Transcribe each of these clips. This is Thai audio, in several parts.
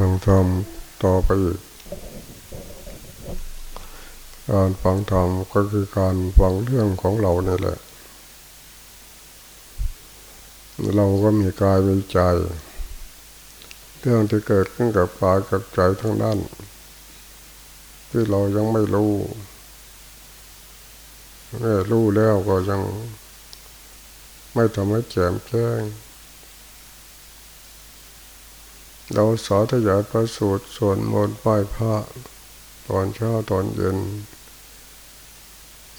ฟังธรรมต่อไปอีก การฟังธรรมก็คือการฟังเรื่องของเราเนี่ยแหละ เราก็มีกายมีใจ เรื่องที่เกิดขึ้นกับกายกับใจทั้งนั้นที่เรายังไม่รู้แม่รู้แล้วก็ยังไม่ทำให้แจ่มแจ้ง เราสาธยายประสูตรส่วนมนต์ไหว้พระตอนเช้าตอนเย็น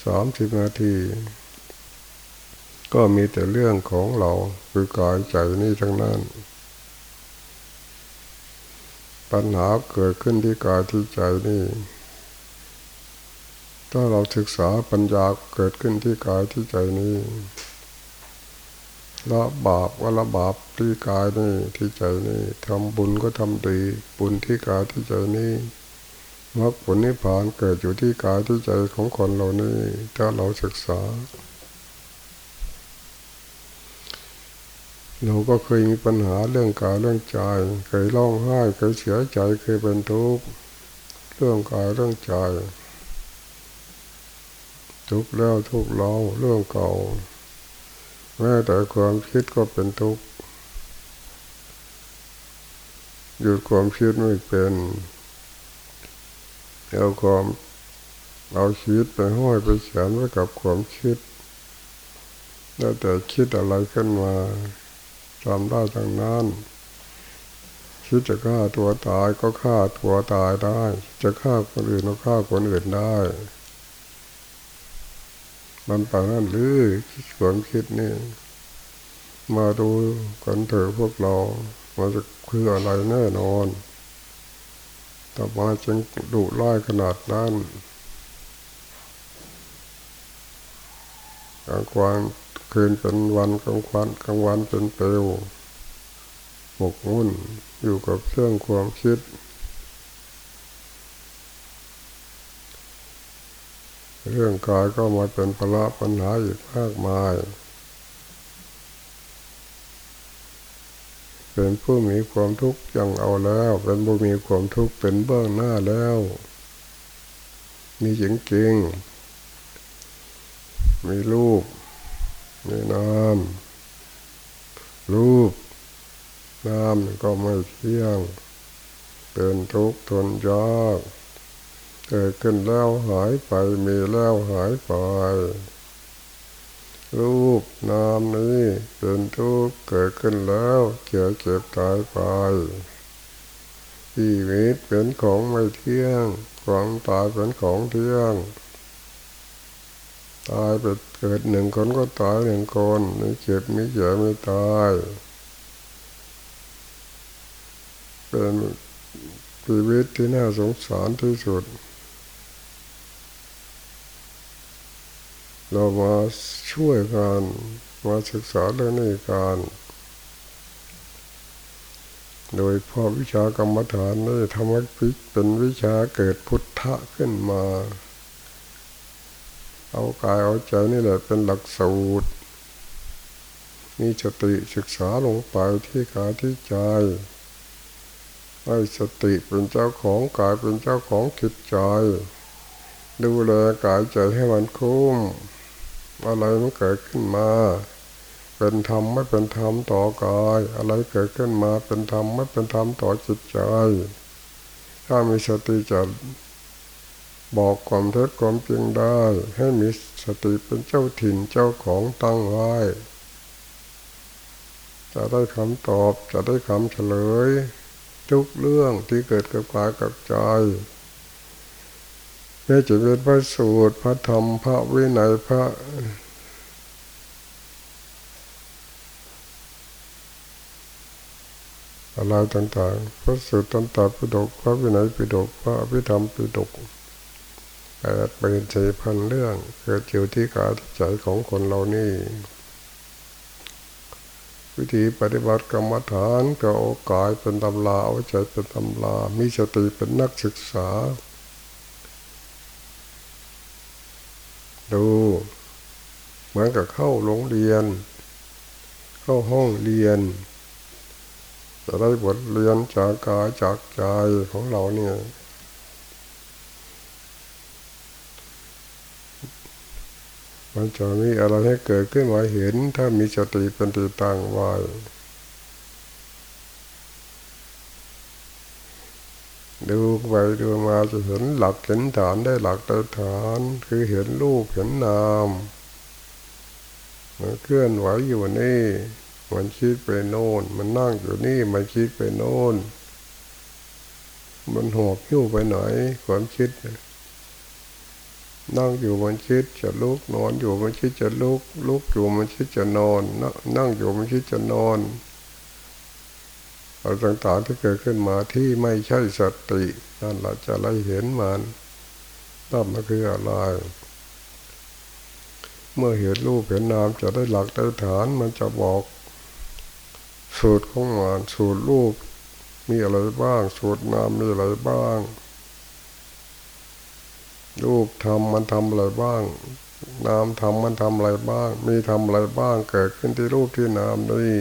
สามสิบนาที ก็มีแต่เรื่องของเราคือกายใจนี่ทั้งนั้น ปัญหาเกิดขึ้นที่กายที่ใจนี่ ถ้าเราศึกษาปัญญาเกิดขึ้นที่กายที่ใจนี้ ละบาปก็ละบาปที่กายนี่ที่ใจนี่ทำบุญก็ทำดี บุญที่กายที่ใจนี่มรรคผลนิพพานเกิดอยู่ที่กายที่ใจของคนเรานี่ถ้าเราศึกษา เราก็เคยมีปัญหาเรื่องกายเรื่องใจ เคยร้องไห้เคยเสียใจเคยเป็นทุกข์เรื่องกายเรื่องใจทุกข์แล้วทุกข์เราเรื่องเก่า แม้แต่ความคิดก็เป็นทุกข์หยุดความคิดไม่เป็นเอาความเอาชีวิตไปห้อยไปเขียนไว้กับความคิดแล้วแต่คิดอะไรขึ้นมาทำได้ทั้งนั้นคิดจะฆ่าตัวตายก็ฆ่าตัวตายได้ จะฆ่าคนอื่นก็ฆ่าคนอื่นได้ มันไปนั่นหรือความคิดนี่ มาดูกันเถอะพวกเรามันจะคืออะไรแน่นอนแต่มาจึงดุร้ายขนาดนั้นกลางวันคืนเป็นวันกลางวันกลางวันเป็นเปลวหมกมุ่นอยู่กับเรื่องความคิด เรื่องกายก็มาเป็นภาระปัญหาอีกมากมาย เป็นผู้มีความทุกข์ยังเอาแล้ว เป็นผู้มีความทุกข์เป็นเบื้องหน้าแล้วมีจริงจริงมีรูปมีนามรูปนามก็ไม่เที่ยง เป็นทุกข์ทนยาก เกิดขึ้นแล้วหายไปมีแล้วหายไป รูปนามนี้เป็นทุกข์เกิดขึ้นแล้วเกิดเจ็บตายไปชีวิตเป็นของไม่เที่ยงความตายเป็นของเที่ยง ตายไปเกิดหนึ่งคนก็ตายหนึ่งคนไม่เจ็บไม่เจ็บไม่ตาย เป็นชีวิตที่น่าสงสารที่สุด เรามาช่วยกันมาศึกษาเรื่องนี้กันโดยพ่อวิชากรรมฐานนี่ทำให้พิเป็นวิชาเกิดพุทธะขึ้นมา เอากายเอาใจนี่แหละเป็นหลักสูตร มีสติศึกษาลงไปที่กายที่ใจให้สติเป็นเจ้าของกายเป็นเจ้าของจิตใจ ดูแลกายใจให้มันคุ้ม อะไรมันเกิดขึ้นมา เป็นธรรมไม่เป็นธรรมต่อกาย อะไรเกิดขึ้นมาเป็นธรรมไม่เป็นธรรมต่อจิตใจ ถ้ามีสติจะบอกความเท็จความจริงได้ ให้มีสติเป็นเจ้าถิ่นเจ้าของตั้งไว้ จะได้คำตอบจะได้คำเฉลย ทุกเรื่องที่เกิดกับกายกับใจ แม้จะเป็นพระสูตร พระธรรม พระวินัยพระอะไรต่างๆ พระสูตรตันตปิฎกพระวินัยปิฎกพระพิธรรมปิฎกแปดเป็นเจพันเรื่อง เกิดอยู่ที่กายใจของคนเรานี่ วิธีปฏิบัติกรรมฐานก็เอากายเป็นตำราเอาใจเป็นตำรา มีสติเป็นนักศึกษา ดู เหมือนกับเข้าโรงเรียน เข้าห้องเรียน จะได้บทเรียนจากกายจากใจของเราเนี่ยมันจะมีอะไรให้เกิดขึ้นมาเห็น ถ้ามีสติเป็นติตั้งไว้ ดูไปดูมาจะเห็นหลักเห็นฐานได้หลักได้ฐาน คือเห็นรูปเห็นนามมันเคลื่อนไหวอยู่นี่ มันคิดไปโน่น มันนั่งอยู่นี่มันคิดไปโน่น มันหอบหิ้วไปไหนความคิด นั่งอยู่มันคิดจะลุกนอนอยู่มันคิดจะลุกลุกอยู่มันคิดจะนอน นั่งอยู่มันคิดจะนอน อะไรต่างๆที่เกิดขึ้นมาที่ไม่ใช่สตินั่นเราจะไล่เห็นมันตั้มมันคืออะไรเมื่อเห็นรูปเห็นนามจะได้หลักได้ฐานมันจะบอก สูตรของมันสูตรรูปมีอะไรบ้าง สูตรนามมีอะไรบ้าง รูปทำมันทำอะไรบ้าง นามทำมันทำอะไรบ้าง มีทำอะไรบ้างเกิดขึ้นที่รูปที่นามนี่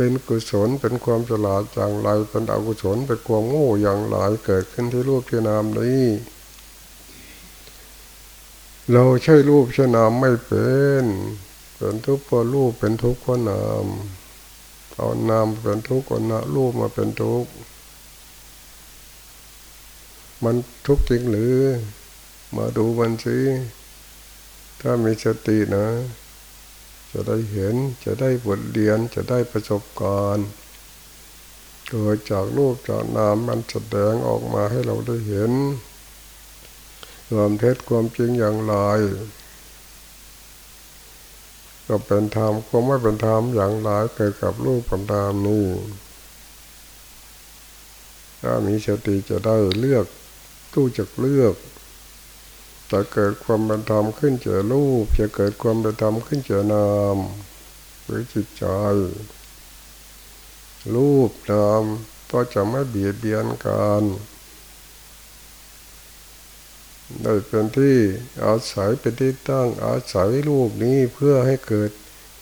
เป็นกุศลเป็นความฉลาดอย่างไร เป็นอกุศลเป็นความโง่อย่างไรเกิดขึ้นที่รูปที่นามนี้เราใช้รูปใช้นามไม่เป็นเป็นทุกข์เพราะรูปเป็นทุกข์เพราะนามเอานามเป็นทุกข์ก็นะรูปมาเป็นทุกข์มันทุกข์จริงหรือ มาดูมันสิถ้ามีสตินะ จะได้เห็นจะได้บทเรียนจะได้ประสบการณ์เกิดจากรูปจากนามมันแสดงออกมาให้เราได้เห็นความเท็จความจริงอย่างไรก็เป็นธรรมก็ไม่เป็นธรรมอย่างไรเกิดกับรูปกับนามนี่ถ้ามีสติจะได้เลือกตู้จะเลือก จะเกิดความเป็นธรรมขึ้นเจอรูป จะเกิดความเป็นธรรมขึ้นเจอนามหรือจิตใจ รูปนามก็จะไม่เบียดเบียนกันได้เป็นที่อาศัยเป็นที่ตั้งอาศัยรูปนี้เพื่อให้เกิด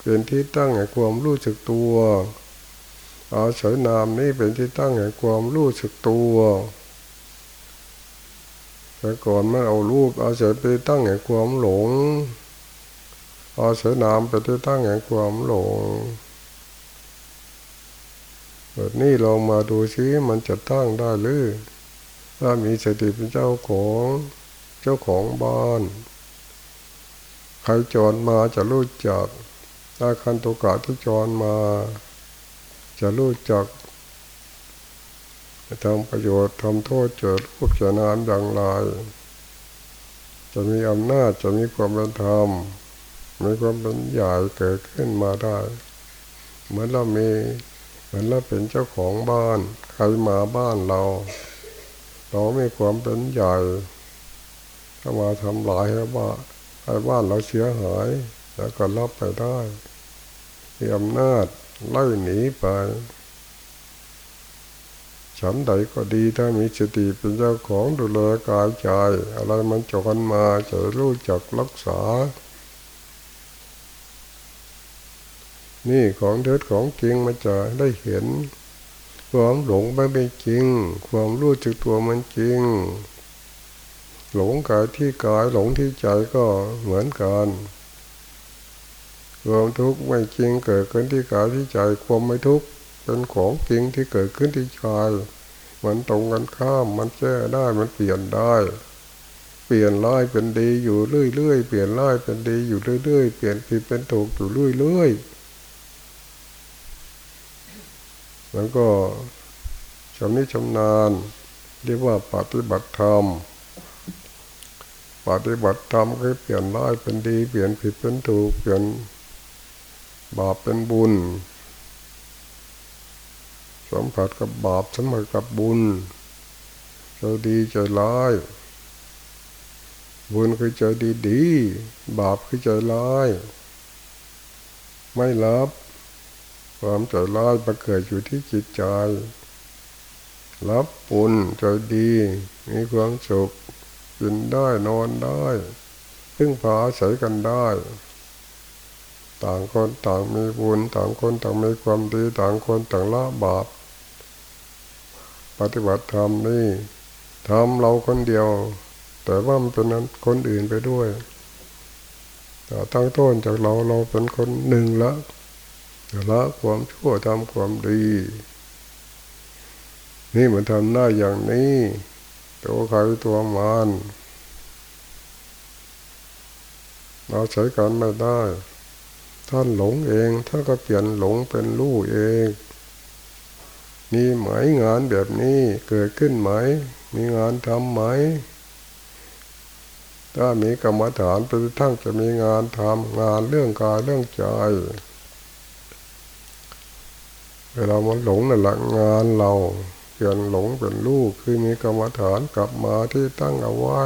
เป็นที่ตั้งแห่งความรู้สึกตัว อาศัยนามนี้เป็นที่ตั้งแห่งความรู้สึกตัว แต่ก่อนมันเอารูปอาศัยไปตั้งแห่งความหลง อาศัยนามไปที่ตั้งแห่งความหลงแบบนี้ลองมาดูซิมันจะตั้งได้หรือ ถ้ามีสติเป็นเจ้าของเจ้าของบ้าน ใครจรมาจะรู้จักถ้าคันตุกะที่จรมา จะรู้จัก ทำประโยชน์ทำโทษเจิดรูปจะนานอย่างไร จะมีอำนาจจะมีความเป็นธรรมมีความเป็นใหญ่เกิดขึ้นมาได้ เหมือนเรามีเหมือนเราเป็นเจ้าของบ้าน ใครมาบ้านเรา เราไม่ความเป็นใหญ่ถ้ามาทำลายให้บ้านให้บ้านเราเสียหาย แล้วก็รับไปได้มีอำนาจไล่หนีไป ฉันใดก็ดีถ้ามีสติเป็นเจ้าของดูแลกายใจอะไรมันจอนมาจะรู้จักรักษา นี่ของเท็จของจริงมันจะได้เห็น ความหลงไม่เป็นจริง ความรู้จักตัวมันจริง หลงกายที่กายหลงที่ใจก็เหมือนกันความทุกข์ไม่จริงเกิดขึ้นที่กายที่ใจความไม่ทุกข์ เป็นของจริงที่เกิดขึ้นที่ใจมันตรงกันข้ามมันแก้ได้มันเปลี่ยนได้ เปลี่ยนร้ายเป็นดีอยู่เรื่อยๆเปลี่ยนร้ายเป็นดีอยู่เรื่อยๆเปลี่ยนผิดเป็นถูกอยู่เรื่อยๆแล้วก็ชำนิชำนาญ เรียกว่าปฏิบัติธรรมปฏิบัติธรรมคือเปลี่ยนร้ายเป็นดี เปลี่ยนผิดเป็นถูกเปลี่ยนบาปเป็นบุญ สัมผัสกับบาปสัมผัสกับบุญใจดีใจร้าย บุญคือใจดีดีบาปคือใจร้าย ไม่รับความใจร้ายมาเกิดอยู่ที่จิตใจ รับบุญใจดี มีความสุขกินได้นอนได้พึ่งพาอาศัยกันได้ ต่างคนต่างมีบุญต่างคนต่างมีความดี ต่างคนต่างละบาปปฏิบัติธรรมนี่ทำเราคนเดียว แต่ว่ามันเป็นคนอื่นไปด้วยแต่ตั้งต้นจากเราเราเป็นคนหนึ่งละละความชั่วทำความดี นี่มันทำได้อย่างนี้ ตัวใครตัวมันเราใช้กันไม่ได้ ท่านหลงเองท่านก็เปลี่ยนหลงเป็นรู้เอง มีหมายงานแบบนี้เกิดขึ้นไหม มีงานทำไหม ถ้ามีกรรมฐานไปทั้งจะมีงานทำงานเรื่องกายเรื่องใจเวลามันหลงนั่นแหละงานเราเปลี่ยนหลงเป็นลูกคือมีกรรมฐานกลับมาที่ตั้งเอาไว้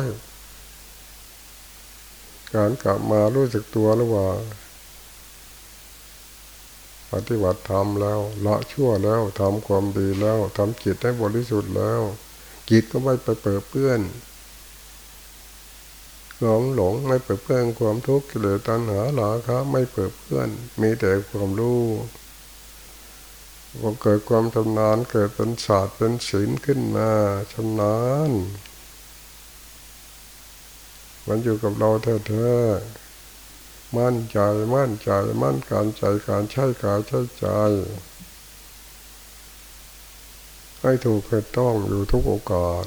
การกลับมารู้สึกตัวรือว่า ปฏิบัติธรรมแล้ว ละชั่วแล้วทำความดีแล้วทำจิตให้บริสุทธิ์แล้ว จิตก็ไม่ไปเปิดเปื้อนความหลงไม่เปิดเปื้อนความทุกข์กิเลสตัณหาหลาคะไม่เปิดเปื้อน มีแต่ความรู้พอเกิดความชำนาญเกิดเป็นศาสตร์เป็นศิลขึ้นมาชำนาญมันอยู่กับเราแท้ๆ มั่นใจมั่นใจมั่นการใจการใช้กายใช้ใจ ให้ถูกให้ต้องอยู่ทุกโอกาส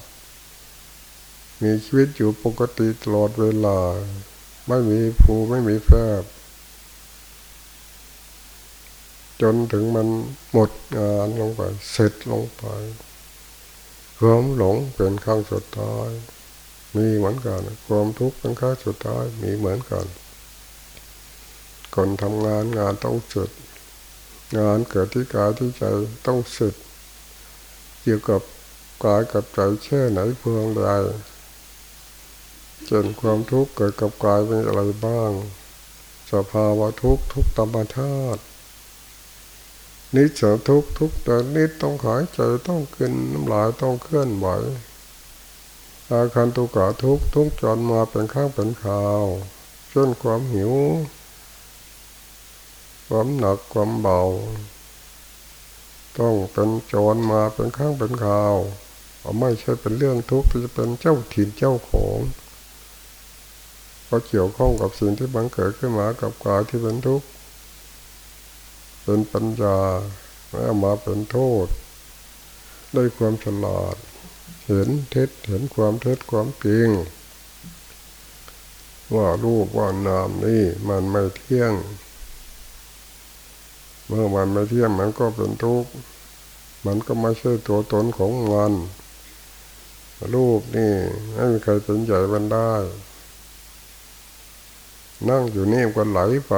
มีชีวิตอยู่ปกติตลอดเวลา ไม่มีภูไม่มีแฟบ จนถึงมันหมดงานลงไป เสร็จลงไปความหลงเป็นข้างสุดท้าย มีเหมือนกัน ความทุกข์เป็นค่างสุดท้ายมีเหมือนกัน ก่อนทำงานงานต้องสุดงานเกิดที่กายที่ใจต้องสุดเกี่ยวกับกายกับใจแช่ไหนเพื่องใดจนความทุกข์เกิดกับกายเป็นอะไรบ้าง สภาวะทุกข์ทุกธรรมชาตินิสทุกทุกแต่นิดต้องหายใจต้องกินน้ำลายต้องเคลื่อนไหวอาการตุกะทุกทุกจนมาเป็นข้างเป็นข่าวเช่นความหิว ความหนักความเบา ต้องเป็นจรมาเป็นข้างเป็นข่าวไม่ใช่เป็นเรื่องทุกข์ที่จะเป็นเจ้าถิ่นเจ้าของก็เกี่ยวข้องกับสิ่งที่บังเกิดขึ้นมากับกายที่เป็นทุกข์เป็นปัญญาแล้วมาเป็นโทษด้วยความฉลาด เห็นเท็จเห็นความเท็จความจริง ว่ารูปว่านามนี่มันไม่เที่ยง เมื่อมันไม่เที่ยงมันก็เป็นทุกข์มันก็ไม่ใช่ตัวตนของมันรูปนี่ไม่มีใครเป็นใหญ่มันได้ นั่งอยู่นี่ก็ไหลไป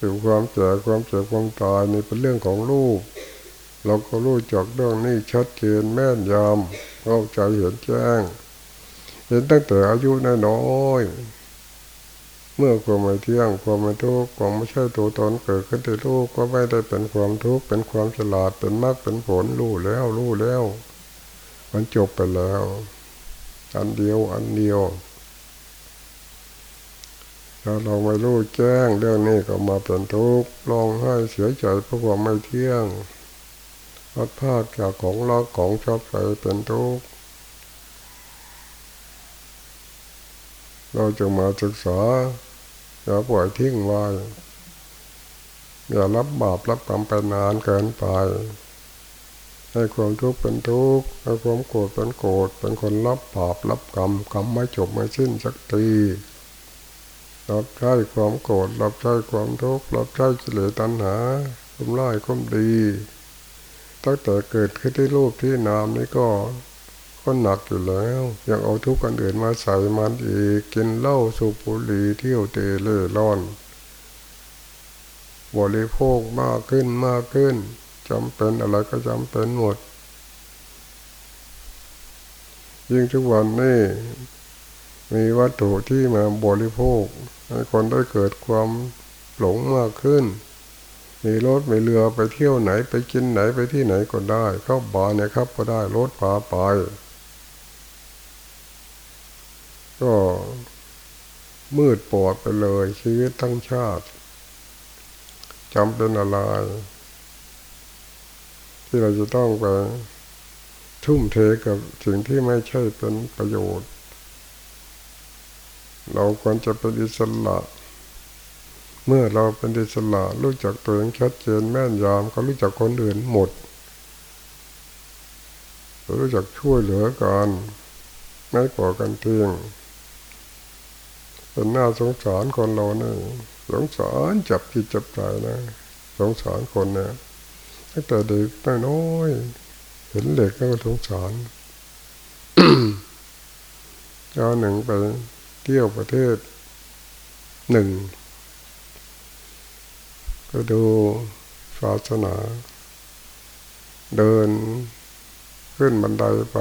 ถึงความเจ็บความเจ็บความตายนี่เป็นเรื่องของรูป เราก็รู้จักเรื่องนี้ชัดเจนแม่นยำเข้าใจเห็นแจ้ง เห็นตั้งแต่อายุน้อย เมื่อความไม่เที่ยงความไม่ทุกข์ความไม่ใช่ตัวตนเกิดขึ้นในลูกก็ไม่ได้เป็นความทุกข์เป็นความฉลาดเป็นมากเป็นผลรู้แล้วรู้แล้ว มันจบไปแล้ว อันเดียวอันเดียวถ้าเราไม่รู้แจ้งเรื่องนี้ก็มาเป็นทุกข์ร้องไห้เสียใจเพราะความไม่เที่ยงพัดพาดจากของรักของชอบใจเป็นทุกข์เราจะมาศึกษา อย่าปล่อยทิ้งไว้อย่ารับบาปรับกรรมไปนานเกินไป ให้ความทุกข์เป็นทุกข์ให้ความโกรธเป็นโกรธเป็นคนรับบาปรับกรรมกรรมไม่จบไม่สิ้นสักทีรับใช้ความโกรธรับใช้ความทุกข์รับใช้กิเลสตัณหาคุมไล่คุมดี ตั้งแต่เกิดขึ้นที่รูปที่นามนี่ก็ ก็หนักอยู่แล้วยังเอาทุกข์กันอื่นมาใส่มันอีกกินเหล้าสูบบุหรี่เที่ยวเตะเล่ร่อนบริโภคมากขึ้นมากขึ้นจำเป็นอะไรก็จำเป็นหมด ยิ่งทุกวันนี้มีวัตถุที่มาบริโภคให้คนได้เกิดความหลงมากขึ้น มีรถมีเรือไปเที่ยวไหนไปกินไหนไปที่ไหนก็ได้ เข้าบาร์เนี่ยครับก็ได้รถพาไป ก็มืดปอดไปเลย ชีวิตทั้งชาติจำเป็นอะไร ที่เราจะต้องไปทุ่มเทกับสิ่งที่ไม่ใช่เป็นประโยชน์ เราควรจะเป็นอิสระ เมื่อเราเป็นอิสระรู้จักตัวเองชัดเจนแม่นยำก็รู้จักคนอื่นหมด รู้จักช่วยเหลือกันไม่ก่อกันเที่ยง เป็นหน้าสงสารคนเราเนี่ยสงสารจับจิตจับใจนะสงสารคนเนี่ยตั้งแต่เด็กน้อยเห็นเด็กก็สงสารเจ้าหนึ่งไปเที่ยวประเทศหนึ่ง ก็ดูศาสนา เดินขึ้นบันไดไป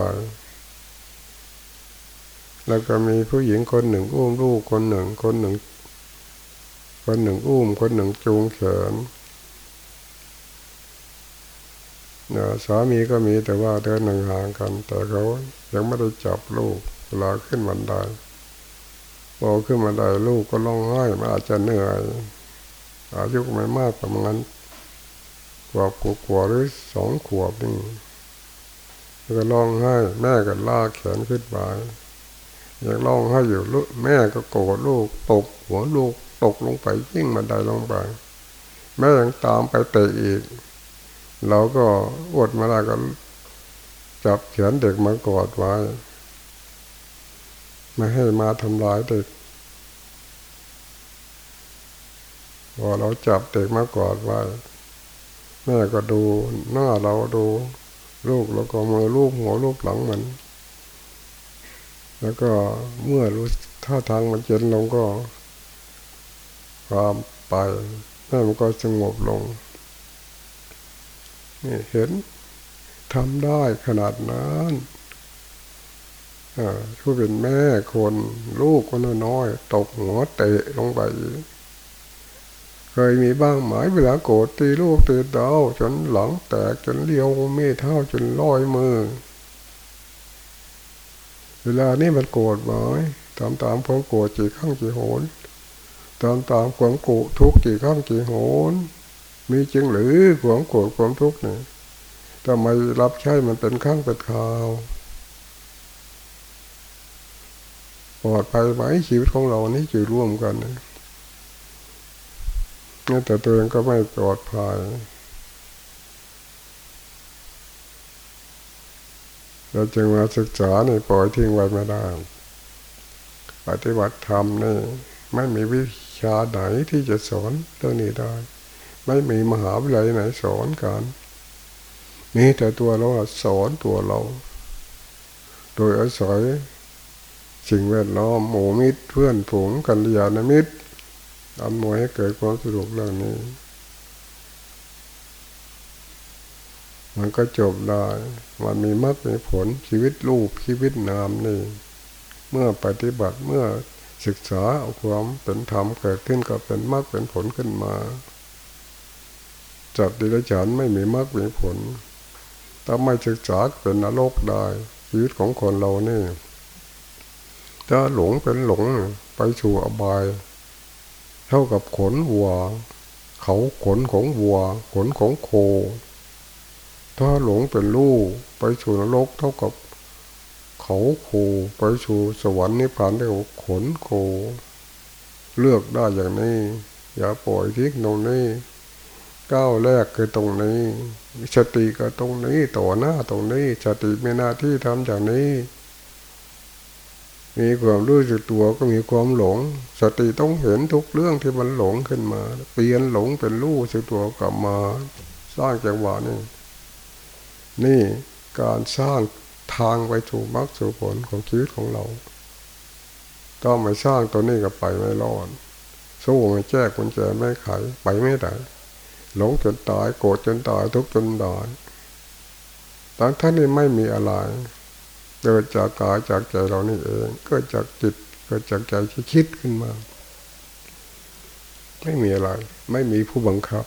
แล้วก็มีผู้หญิงคนหนึ่งอุ้มลูกคนหนึ่ง คนหนึ่ง คนหนึ่งอุ้ม คนหนึ่งจูงแขนนะสามีก็มีแต่ว่าเดินห่างกัน แต่เขายังไม่ได้จับลูกเวลาขึ้นบันไดพอขึ้นบันไดลูกก็ร้องไห้มันอาจจะเหนื่อยอายุไม่มากประมาณขวบกว่าหรือสองขวบนี่ก็ร้องไห้ แม่ก็ลากแขนขึ้นไป ยังร้องไห้อยู่ลูกแม่ก็โกรธลูก ตกหัวลูก ตกลงไปยิ่งมันไดลงไปแม่ยังตามไปเตะอีก เราก็อดมาได้ก็จับเขียนเด็กมากอดไว้ไม่ให้มาทำร้ายเด็กพอเราจับเด็กมากอดไว้แม่ก็ดูหน้าเราดู ลูกแล้วก็มือลูกหัวลูกหลังมัน แล้วก็เมื่อรู้ท่าทางมันเย็นลงก็ความไปแม่มันก็สงบลงนี่เห็นทำได้ขนาดนั้นผู้เป็นแม่คนลูกคนน้อยตกหัวเตะลงไป เคยมีบ้างหมายเวลาโกรธตีลูกตีเต้าจนหลังแตกจนเลี้ยวไม่เท่าจนลอยมือ เวลานี้มันโกรธหมตามตามความโกรธจีข้างจีโหนตามตามความโกรธทุกจีข้างจีโหนมีจริงหรือความโกรธความทุกข์เนี่ยทำไมรับใช้มันเป็นข้างเป็นข่าวปลอดภัยไหมชีวิตของเรานี่จะร่วมกันเนี่ยแต่ตัวเองก็ไม่ปลอดภัย เราจึงมาศึกษาในปล่อยทิ้งไว้ไม่ได้ ปฏิบัติธรรมนี่ไม่มีวิชาไหนที่จะสอนเรื่องนี้ได้ ไม่มีมหาวิทยาลัยไหนสอนกันมีแต่ตัวเราสอนตัวเรา โดยอาศัยสิ่งแวดล้อมหมู่มิตรเพื่อนฝูงกัลยาณมิตรอำนวยให้เกิดความสะดวกเรื่องนี้ มันก็จบได้มันมีมรรคมีผลชีวิตรูปชีวิตนามนี่ เมื่อปฏิบัติเมื่อศึกษาเอาความเป็นธรรมเกิดขึ้นก็เป็นมรรคเป็นผลขึ้นมาจัดดิลฉันไม่มีมรรคมีผล ถ้าไม่ศึกษาเป็นนรกได้ ชีวิตของคนเรานี่ถ้าหลงเป็นหลงไปสู่อบาย เท่ากับขนวัว เขาขนของวัว ขนของโค ถ้าหลงเป็นลูกไปสู่นรกเท่ากับเขาโคไปสู่สวรรค์นิพพานได้ขนโค เลือกได้อย่างนี้ อย่าปล่อยทิ้งตรงนี้ก้าวแรกคือตรงนี้สติก็ตรงนี้ต่อหน้าตรงนี้สติมีหน้าที่ทำอย่างนี้ มีความรู้สึกตัวก็มีความหลง สติต้องเห็นทุกเรื่องที่มันหลงขึ้นมา เปลี่ยนหลงเป็นรู้สึกตัวกลับมา สร้างจังหวะนี่ นี่การสร้างทางไปถูกมรรคสู่ผลของชีวิตของเราต้องไม่สร้างตัวนี้กับไปไม่รอดสู้ไม่แจ้กุญแจไม่ไขไปไม่ได้หลงจนตายโกรธจนตายทุกจนตายทั้งท่านนี้ไม่มีอะไรเกิดจากกายจากใจเรานี่เองเกิดจากจิตเกิดจากใจที่คิดขึ้นมา ไม่มีอะไร ไม่มีผู้บังคับ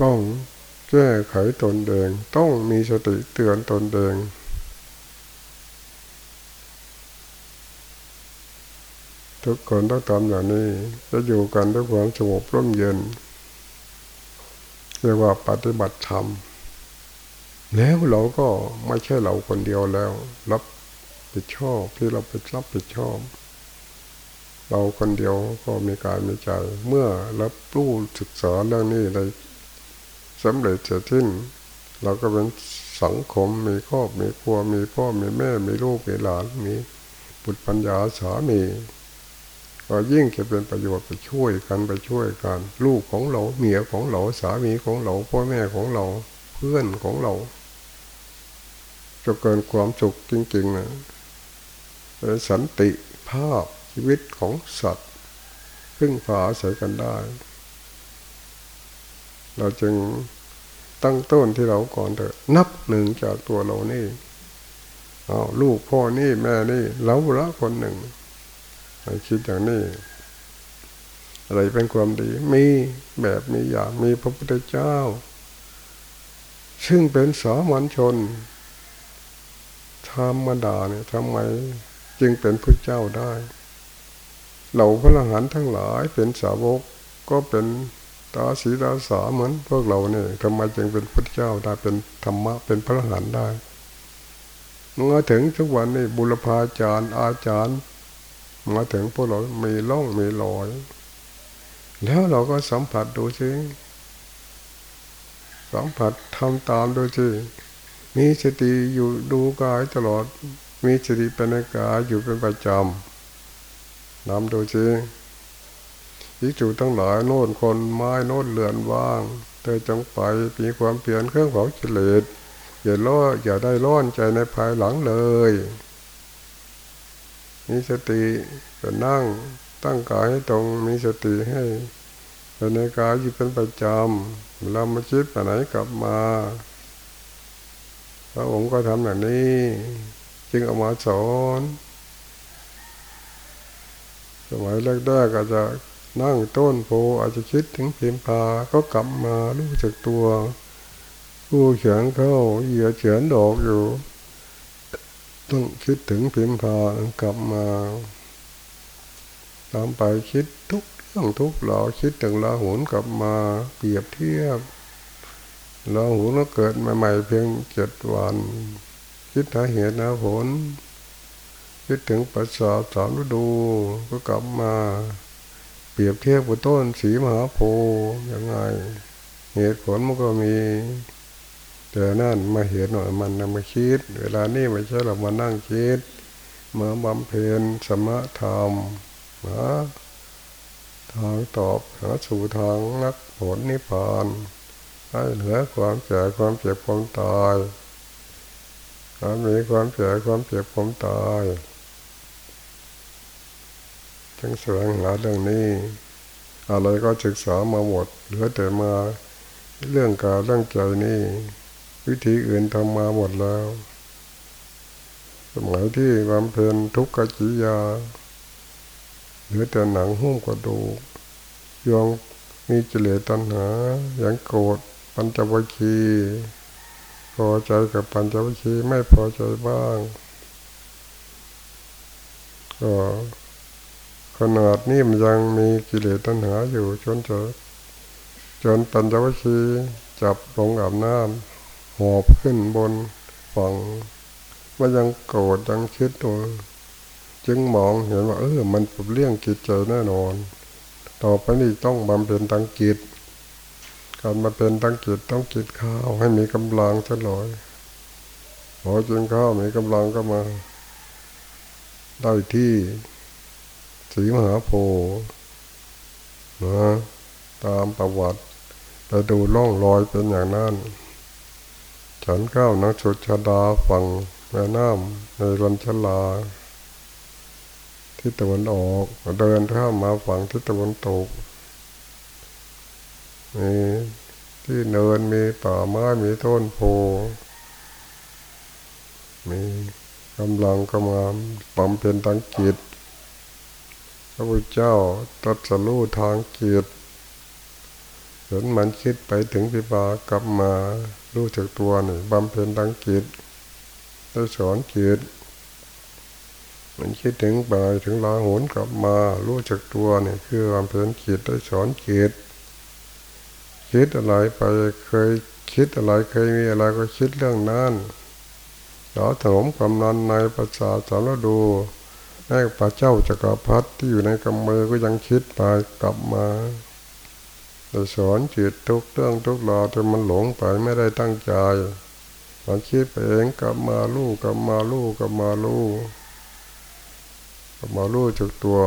ต้อง แก้ไขตนเองต้องมีสติเตือนตนเองทุกคนต้องทำอย่างนี้จะอยู่กันด้วยความสงบร่มเย็นเรียกว่าปฏิบัติธรรมแล้วเราก็ไม่ใช่เราคนเดียวแล้ว รับผิดชอบที่เราไปรับผิดชอบ เราคนเดียวก็มีการมีใจ เมื่อรับรู้ศึกษาเรื่องนี้เลย สำเร็จเสร็จสิ้น เราก็เป็นสังคมมีครอบมีครัวมีพ่อมีแม่มีลูกมีหลานมีบุตรปัญญาสามีก็ยิ่งจะเป็นประโยชน์ไปช่วยกันไปช่วยกัน ลูกของเราเมียของเราสามีของเราพ่อแม่ของเราเพื่อนของเราจะเกินความสุขจริงๆนะสันติภาพชีวิตของสัตว์พึ่งพาอาศัยกันได้ เราจึง ตั้งต้นที่เราก่อนเถอะ นับหนึ่งจากตัวเรานี่เอาลูกพ่อนี่แม่นี่เราละคนหนึ่งคิดอย่างนี้อะไรเป็นความดี มีแบบมีอย่างมีพระพุทธเจ้า ซึ่งเป็นสามัญชนธรรมดาเนี่ยทำไมจึงเป็นพระเจ้าได้เราพระหันทั้งหลายเป็นสาวกก็เป็น ตาสีตาสาเหมือนพวกเราเนี่ยทำไมจึงเป็นพระเจ้าได้เป็นธรรมะเป็นพระหันได้มาถึงทุกวันนี้บุรพาจารย์อาจารย์ มาถึงพวกเรา มีล่องมีลอย แล้วเราก็สัมผัสดูสิสัมผัสทำตามดูสิมีสติอยู่ดูกายตลอด มีสติเป็นกายอยู่เป็นประจำนำดูสิ วิจูตั้งหลายโน่นคนไม้โน่นเลือนว่าง เธอจงไปมีความเปลี่ยนเครื่องเผาเฉลดอย่าล้ออย่าได้ร้อนใจในภายหลังเลยมีสติก็นั่งตั้งกายให้ตรงมีสติให้เป็นในกายอยู่เป็นประจำเรามาคิดไปไหนกลับมาพระองค์ก็ทำแบบนี้ จึงเอามาสอน สมัยแรกๆก็จะ นั่งต้นโพอาจจะคิดถึงเพียงพาก็กลับมารู้จักตัวผู้เขียนเข้าเหยื่อเขียนดอกอยู่ ต้องคิดถึงเพียงพากลับมาตามไปคิดทุกเรื่องทุกเหล่าคิดถึงลาหุนกลับมาเปรียบเทียบลาหุนก็เกิดมาใหม่เพียงเจ็ดวัน คิดหาเหตุนะผลคิดถึงปัสสาวะสามฤดูก็กลับมา เปรียบเทียบกับต้นสีมหาโพยังไง เหตุผลมันก็มีแต่นั่นมาเห็นหน่อยมันนำมาคิด เวลานี้ไม่ใช่เรามานั่งคิดมาบำเพ็ญสมธรรมหาทางตอบหาสู่ทางนักผลนิพพานให้เหลือความแก่ความเจ็บความตายถ้ามีความแก่ความเจ็บความตาย จึงแสวงหาเรื่องนี้ อะไรก็ศึกษามาหมดเหลือแต่มาเรื่องกาเรื่องใจนี่ วิธีอื่นทำมาหมดแล้ว สมัยที่บำเพ็ญทุกขจิยาเหลือแต่หนังหุ้มกระดูกยองมีเจริญตัณหาอย่างโกรธปัญจวัคคีพอใจกับปัญจวัคคีไม่พอใจบ้างก็ ขนาดนี้มันยังมีกิเลสตัณหาอยู่จนจะจนปัญจวัคคีจับลงอาบน้ำหอบขึ้นบนฝั่งมันยังโกรธยังคิดตัว จึงมองเห็นว่าเออมันเป็นเรื่องจิตใจแน่นอน ต่อไปนี้ต้องบำเพ็ญทางจิตการมาเป็นตั้งจิตต้องจิตข้าวให้มีกำลังสักหน่อยพอจินข้าวมีกำลังก็มา ได้ที่ สีมหาโพธิ์นะตามประวัติไปดูล่องรอยเป็นอย่างนั้น ฉันก้าวนักสุชดาฝั่งแม่น้ำในรัญชลา ที่ตะวันออกเดินข้ามมาฝั่งที่ตะวันตกมีที่เนินมีป่าไม้มีต้นโพ มีกำลังก็มาปั๊มเป็นทางจิต พระพุทธเจ้าตรัสรู้ทางจิตเห็นมันคิดไปถึงพิบากลับมารู้จักตัวนี่บำเพ็ญทางจิตได้สอนจิตมันคิดถึงไปถึงลาหนกลับมารู้จักตัวนี่คือความเป็นจิตได้สอนจิตคิดอะไรไปเคยคิดอะไรเคยมีอะไรก็คิดเรื่องนั้นแล้ถมกำนันในภาษาสารดู ให้พระเจ้าจักรพรรดิที่อยู่ในกำมือก็ยังคิดไปกลับมาแต่สอนจิตทุกเรื่องทุกราวแต่มันหลงไปไม่ได้ตั้งใจมันคิดไปเองกลับมาลู่กลับมาลู่กลับมาลู่กลับมาลู่จากตัว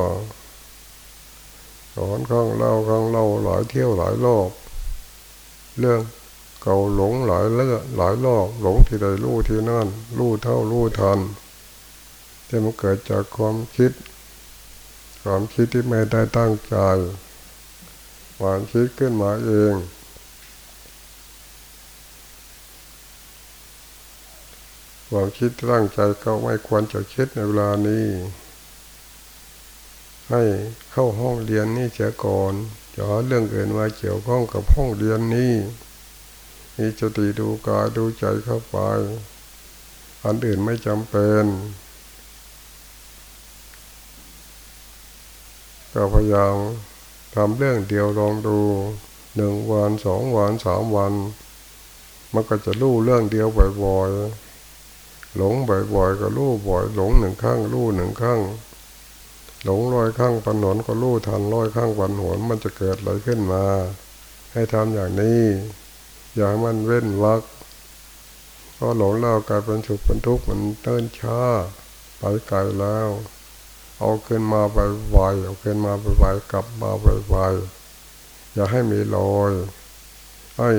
สอนข้างเล่าข้างเล่าหลายเที่ยวหลายรอบเรื่องเก่าหลงหลายเลือหลายรอบหลงที่ใดรู้ที่นั่นรู้เท่ารู้ทัน แต่มันเกิดจากความคิด ความคิดที่ไม่ได้ตั้งใจความคิดขึ้นมาเองความคิดตั้งใจก็ไม่ควรจะคิดในเวลานี้ ให้เข้าห้องเรียนนี่เสียก่อนจะหาเรื่องอื่นมาเกี่ยวข้องกับห้องเรียนนี้มีสติดูกายดูใจเข้าไป อันอื่นไม่จำเป็น ก็พยายามทำเรื่องเดียวลองดูหนึ่งวันสองวันสามวัน มันก็จะรู้เรื่องเดียวบ่อยๆหลงบ่อยๆก็รู้บ่อย หลงหนึ่งข้างรู้หนึ่งข้างหลงร้อยข้างปันหนก็รู้ทันร้อยข้างปันหนมันจะเกิดอะไรขึ้นมา ให้ทำอย่างนี้ อย่ามันเว้นวักก็หลงแล้วกลายเป็นสุขเป็นทุกข์มันเตินช้าไปไกลแล้ว เอาขึ้นมาไปไวเอาขึ้นมาไปไวกลับมาไปไวอย่าให้มีลอยให้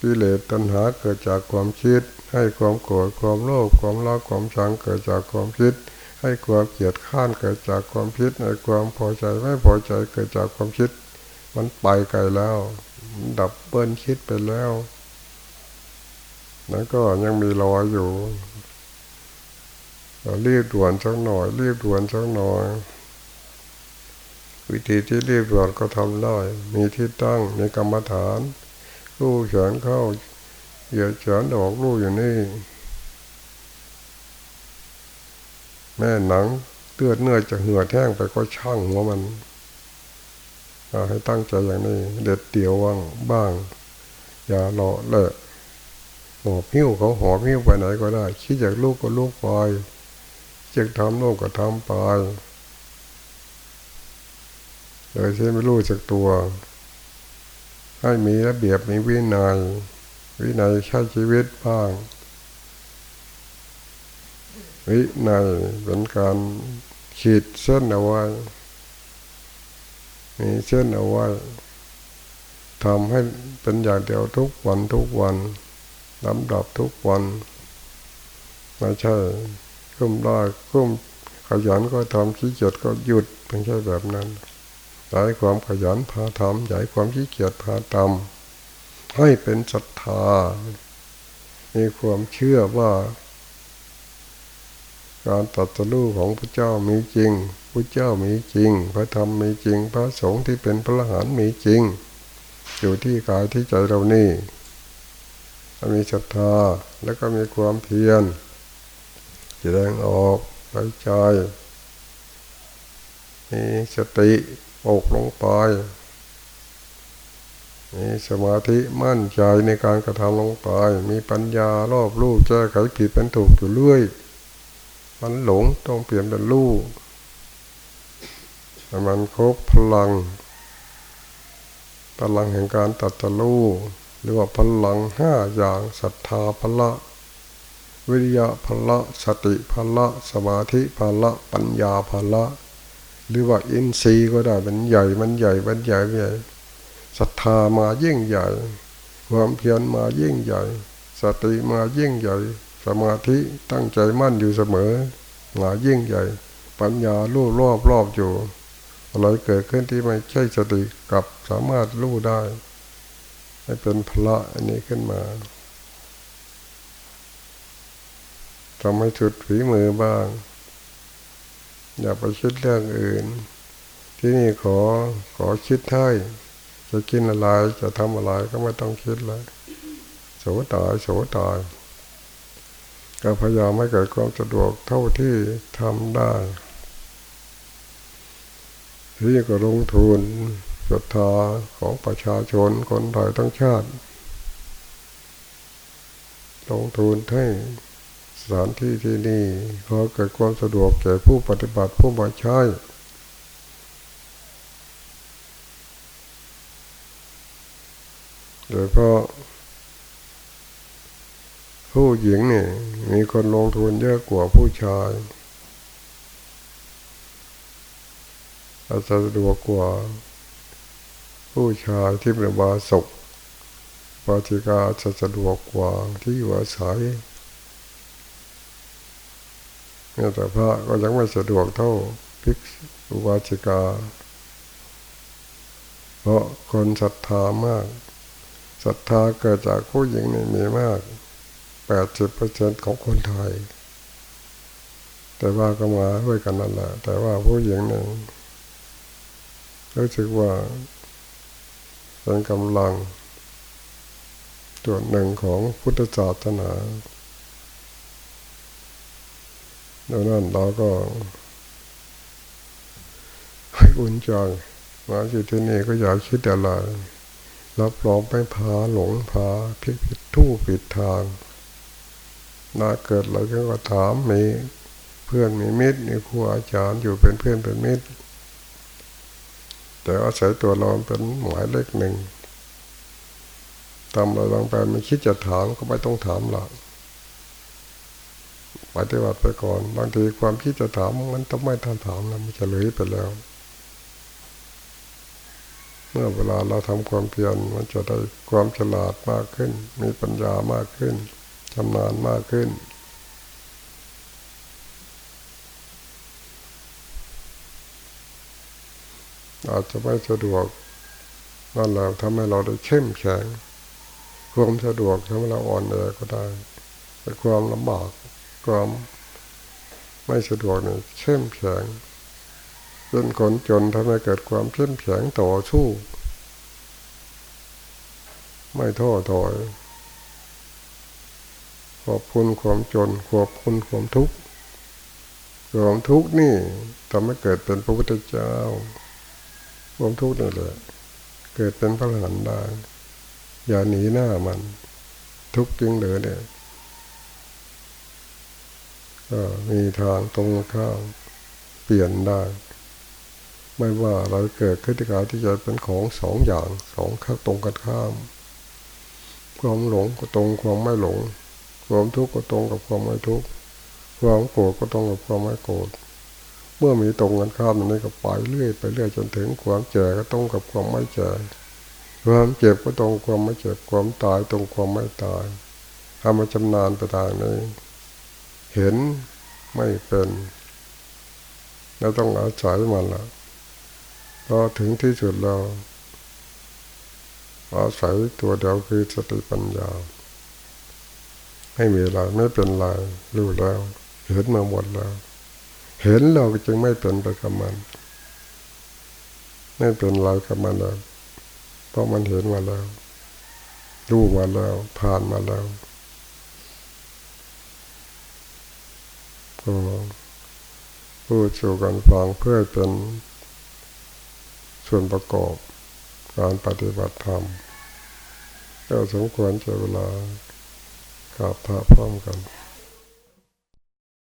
กิเลสตัณหาเกิดจากความคิด ให้ความโกรธความโลภความรักความชังเกิดจากความคิด ให้ความเกลียดข้านเกิดจากความคิดให้ความพอใจไม่พอใจเกิดจากความคิด มันไปไกลแล้ว ดับเบิ้ลคิดไปแล้วนั้นก็ยังมีรอยอยู่ รีบด่วนสักหน่อย รีบด่วนสักหน่อย วิธีที่รีบด่วนก็ทำได้ มีที่ตั้งมีกรรมฐานรู้เฉินเข้าเหยียดเฉินออกรู้อยู่นี่ แม่หนังเลือดเนื้อจะเหือดแห้งไปก็ช่างหัวมันให้ตั้งใจอย่างนี้ เด็ดเดี่ยวว่างบ้าง อย่าหล่อเละหอบหิ้วเขาหอบหิ้วไปไหนก็ได้ คิดอยากลูกก็ลูกไป จะทำโน่นก็ทำไปโดยที่ไม่รู้จักตัว ให้มีระเบียบมีวินัย วินัยใช้ชีวิตบ้าง วินัยเป็นการขีดเส้นเอาไว้มีเส้นเอาไว้ทำให้เป็นอย่างเดียวทุกวันทุกวันลำดับทุกวันไม่ใช่ คุ้มได้คุ้มขยันก็ทำขี้เกียจก็หยุดเป็นใช่แบบนั้นใช้ความขยันพาทำใช้ความขี้เกียจพาทำให้เป็นศรัทธา มีความเชื่อว่า การตัดสู้ของพระเจ้ามีจริงพระเจ้ามีจริง พระธรรมมีจริง พระสงฆ์ที่เป็นพระอรหันต์มีจริง อยู่ที่กายที่ใจเรานี่มีศรัทธาแล้วก็มีความเพียร แสดงออกไปใจมีสติอกลงไปมีสมาธิมั่นใจในการกระทำลงไป มีปัญญารอบรู้แก้ไขผิดเป็นถูกอยู่เรื่อย มันหลงต้องเปลี่ยนเป็นรู้มันครบพลัง พลังแห่งการตัดตะลู่หรือว่าพลังห้าอย่างศรัทธาพละ วิริยะพละสติพละสมาธิพละปัญญาพละหรือว่าอินทรีย์ก็ได้มันใหญ่มันใหญ่มันใหญ่ใหญ่ศรัทธามายิ่งใหญ่ ความเพียรมายิ่งใหญ่ สติมายิ่งใหญ่ สมาธิตั้งใจมั่นอยู่เสมอมายิ่งใหญ่ ปัญญาลู่รอบรอบอยู่อะไรเกิดขึ้นที่ไม่ใช่สติกับสามารถรู้ได้ ให้เป็นพละอันนี้ขึ้นมา ทำให้สุดฝีมือบ้าง อย่าไปคิดเรื่องอื่น ที่นี่ขอขอคิดให้จะกินอะไรจะทำอะไรก็ไม่ต้องคิดเลยโสตายโสตายก็พยายามให้เกิดความสะดวกเท่าที่ทำได้ ที่ก็ลงทุนศรัทธาของประชาชนคนไทยทั้งชาติ ลงทุนให้ สถานที่ที่นี่ขอเกิดความสะดวกแก่ผู้ปฏิบัติผู้มาใช้โดยเพราะผู้หญิงเนี่ยมีคนลงทุนเยอะกว่าผู้ชายอาจจะสะดวกกว่า ผู้ชายที่เป็นบาศกปาจิกาจะสะดวกกว่าที่อยู่อาศัย แต่พระก็ยังไม่สะดวกเท่าภิกษุวาจิกา เพราะคนศรัทธามากศรัทธาเกิดจากผู้หญิงนี่มีมากแปดสิบเปอร์เซ็นของคนไทย แต่ว่าก็มาด้วยกันนั่นแหละ แต่ว่าผู้หญิงนี่รู้สึกว่าเป็นกำลังตัวหนึ่งของพุทธศาสนา ดังนั้นเราก็ให้อุ่นใจมาอยู่ที่นี่ก็อย่าคิดอะไรรับรองไปพาหลงพาผิดผิดทู่ผิดทางน่าเกิดอะไรก็ถามมีเพื่อนมีมิตรมีครูอาจารย์อยู่เป็นเพื่อนเป็นมิตร แต่อาศัยตัวเราเป็นหมายเลขหนึ่งทำอะไรลงไปมันคิดจะถามก็ไม่ต้องถามหรอก ปฏิบัติไปก่อน บางทีความคิดจะถามมันต้องไม่ทันถามแล้วมันจะเลยไปแล้ว เมื่อเวลาเราทำความเพียรมันจะได้ความฉลาดมากขึ้น มีปัญญามากขึ้นชำนาญมากขึ้นอาจจะไม่สะดวกนั่นแหละทำให้เราได้เข้มแข็งความสะดวกทำให้เราอ่อนแอก็ได้แต่ความลำบาก ความไม่สะดวกเนี่ยเข้มแข็งเป็นคนจนทำให้เกิดความเข้มแข็งต่อสู้ ไม่ท้อถอยขอบคุณความจนขอบคุณความทุกข์ความทุกข์นี่ทำให้เกิดเป็นพระพุทธเจ้าความทุกข์นี่แหละเกิดเป็นพระหลันได้อย่าหนีหน้ามัน ทุกข์จริงเลยเนี่ย ก็มีทางตรงข้ามเปลี่ยนได้ ไม่ว่าเราเกิดขึ้นกาที่จะเป็นของสองอย่างสองข้างตรงกันข้าม ความหลงก็ตรงความไม่หลง ความทุกข์ก็ตรงกับความไม่ทุกข์ความโกรธก็ตรงกับความไม่โกรธเมื่อมีตรงกันข้ามนี้ก็ไปเรื่อยไปเรื่อยจนถึงความเจ็ก็ตรงกับความไม่เจ็บความเจ็บก็ตรงความไม่เจ็บความตายตรงความไม่ตายทำมาชำนาญไปทางนี้ เห็นไม่เป็นเราต้องอาศัยมันละพอถึงที่สุดเราอาศัยตัวเดียวคือสติปัญญา ไม่มีอะไรไม่เป็นไรรู้แล้ว เห็นมาหมดแล้ว เห็นเราจึงไม่เป็นไปกับมัน ไม่เป็นไรกับมันแล้วเพราะมันเห็นมาแล้ว รู้มาแล้ว ผ่านมาแล้ว ก็พูดสู่กันฟังเพื่อเป็นส่วนประกอบการปฏิบัติธรรมก็สมควรจะเวลากราบพระพร้อมกัน